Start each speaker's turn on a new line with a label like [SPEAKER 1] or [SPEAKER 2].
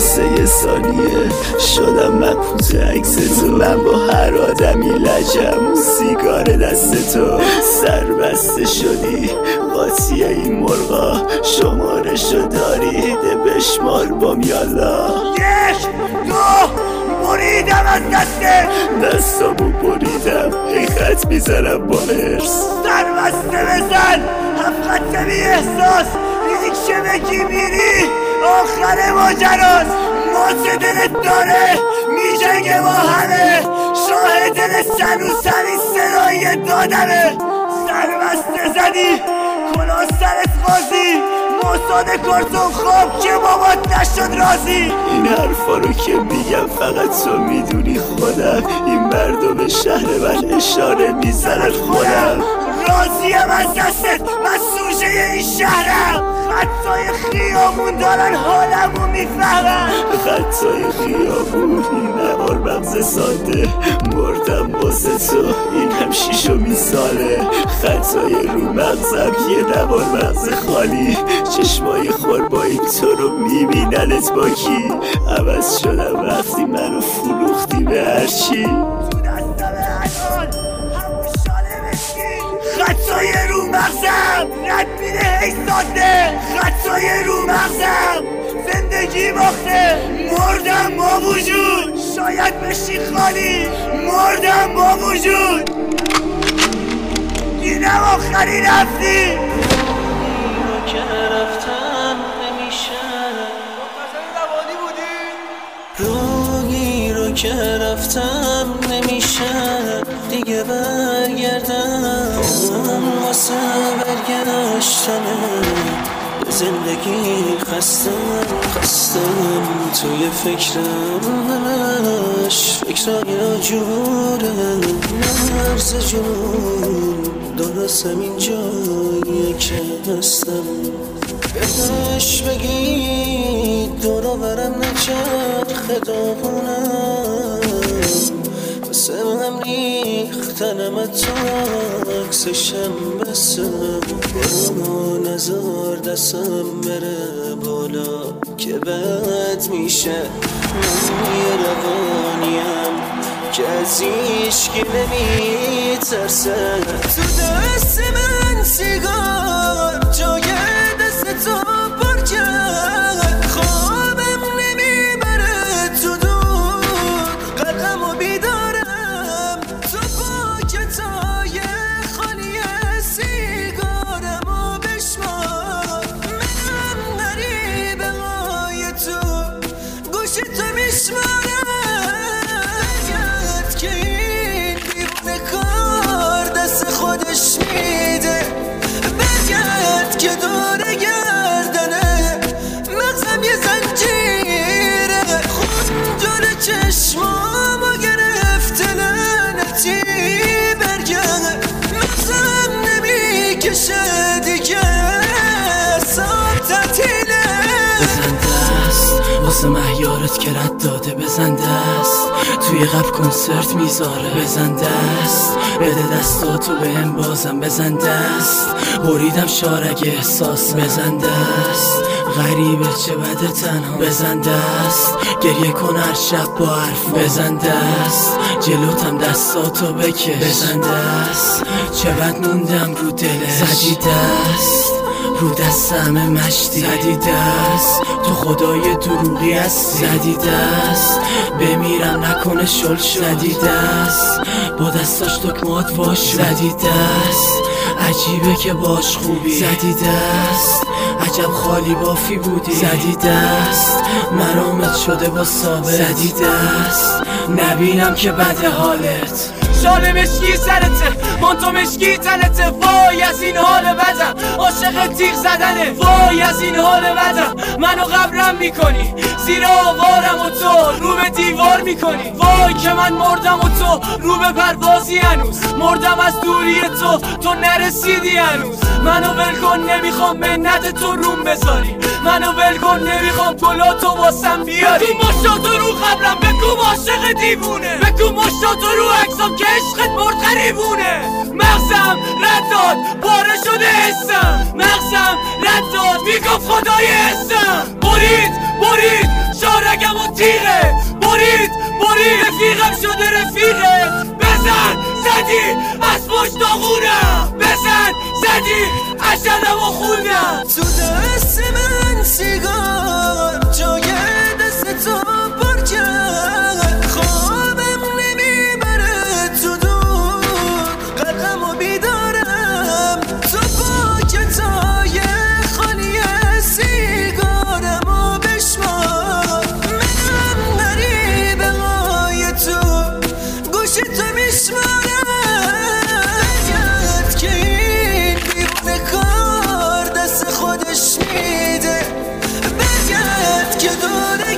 [SPEAKER 1] ثانیه. شدم مبهوت عکس تو من با هر آدمی لجم. سیگار دست تو. سر بسته شدی. قاطی این مرغا. شمارشو داری. ده بشمار با میالا.
[SPEAKER 2] یک دو بریدم از دسته
[SPEAKER 1] دستامو بریدم. ای خط می‌زنم با ارس
[SPEAKER 2] سر بسته بزن. هم خط بی احساس. دیدی که بگی میری؟ آخر ماجراست. مات دلت داره میجنگه با همه. شاه دل سنوس همین صدای دادمه. سر بسته زدی. کلا سرت قاضی موساد کارتون خواب که بابات نشد رازی
[SPEAKER 1] این حرفا رو که میگم فقط تو می‌دونی خودم. این مردم شهر من اشاره می‌زنن خودم.
[SPEAKER 2] راضیم از دستت. من سوژه این شهرم. خطای خیابون دارن حالمو می‌فهمم
[SPEAKER 1] خطای خیابون این نوار مغز ساده. مردم واسه تو این هم شیش و میساله. خطای رو مغزم یه نوار مغز خالی. چشمای خوربایی تو رو میبیننت با کی؟ عوض شدم وقتی منو فروختی به هرچی.
[SPEAKER 2] هی ساده خطای رو مغزم زندگی باخته مردم با وجود. شاید بشی خالی مردم با وجود. اینم آخری رفتی.
[SPEAKER 3] که رفتم نمیشه. رو که رفتم نمیشه. دیگه برگردم. واسه برگشتنه به زندگی خستم خستم. توی فکرم همش فکرای جوره مرز جنون درست همین جایی که هستم. بهش بگید دورا برم نچرخ داغونم. ریختنم تاکسشم بسم برو نزار دستم بره بالا که بد میشه. من یه روانیم که از ایشکی نمیترسه. تو دست من سیگار
[SPEAKER 4] مهیارت که داده بزن دست. توی قبل کنسرت می‌ذاره بزن دست. بده دستاتو به هم بازم بزن دست. بریدم شارگ احساس بزن دست. غریبه چه بده تنها بزن دست. گریه کن هر شب با حرف بزن دست. جلوتم دستاتو بکش بزن دست. چه بد موندم رو دلش. زدی دست. رو دست همه مشتی. زدی دست تو خدای دروغی هستی. زدی دست بمیرم نکنه شل زدی دست با دستاش دکمات واش زدی دست عجیبه که باش خوبی. زدی دست عجب خالی بافی بودی. زدی دست مرامت شده با ثابت. زدی دست نبینم که بده حالت.
[SPEAKER 5] شال مشکی سرته مانتو مشکی تنته. وای از این حال بدم عاشق تیغ زدنه. وای از این حال بدم منو قبرم می‌کنی. زیر آوارم و تو رو به دیوار می‌کنی. وای که من مردم و تو رو به پروازی هنوز. مردم از دوری تو تو نرسیدی هنوز. منو ول کن نمی‌خوام منت تو روم بذاری. منو ول کن نمی‌خوام گلا تو واسم بیاری. بگو تو رو قبلم بگو عاشق دیوونه. بگو تو رو عکسام که عشقت مرد غریبونه مغزم رد داد پاره شده حسم. مغزم رد داد می‌گفت خدای حسم. برید برید شارگم و
[SPEAKER 4] تیغه. برید برید. رفیقم شده رفیقه. بزن زدی از پشت داغونم بزن. زدی عجلم و خوندم
[SPEAKER 3] تو دست من سیگار جای دست تو بشنیده بگرد که داره